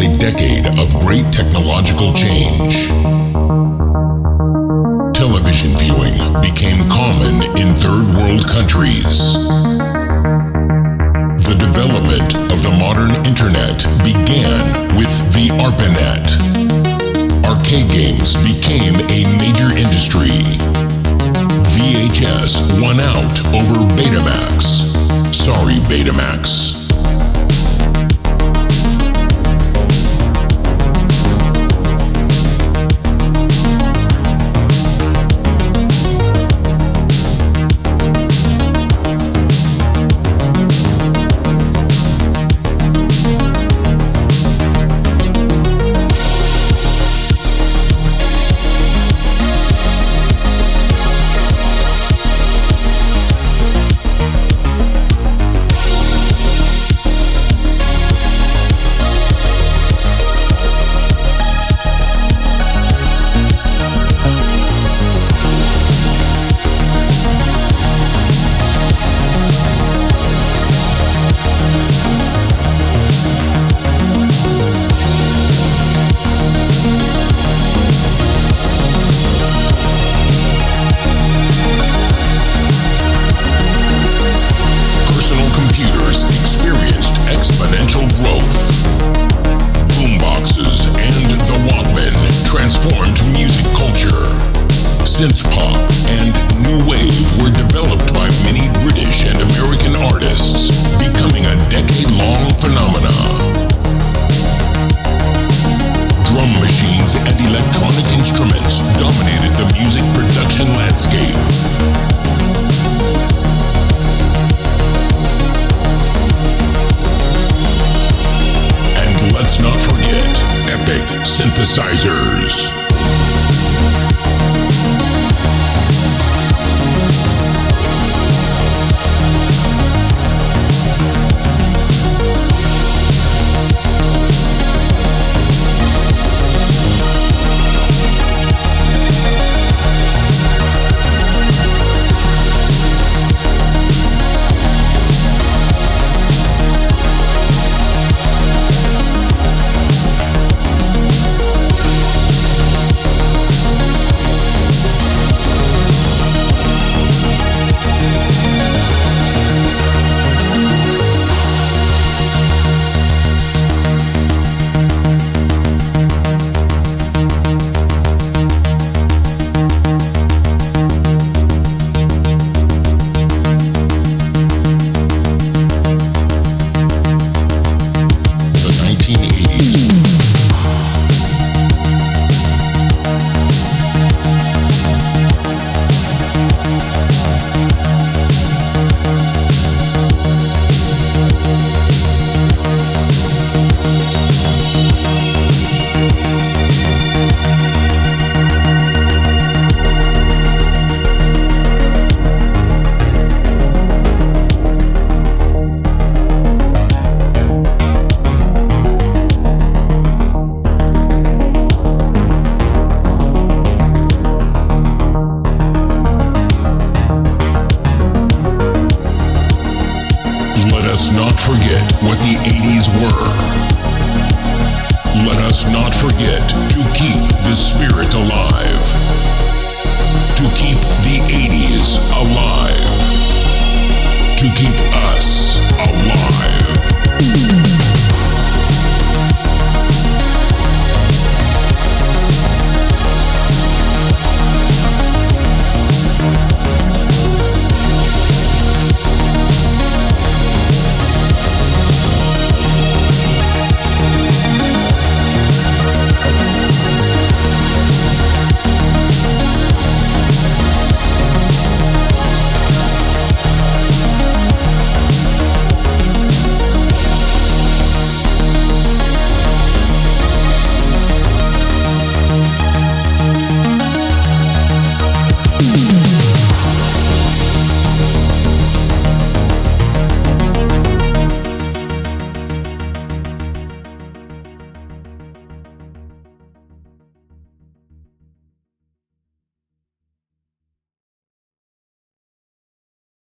a decade of great technological change. Television viewing became common in third world countries. The development of the modern internet began with the ARPANET. Arcade games became a major industry. VHS won out over Betamax. Sorry, Betamax. phenomena. Drum machines and electronic instruments dominated the music production landscape. Let's not forget epic synthesizers. what the 80s were. Let us not forget to keep the spirit alive. To keep the 80s alive. To keep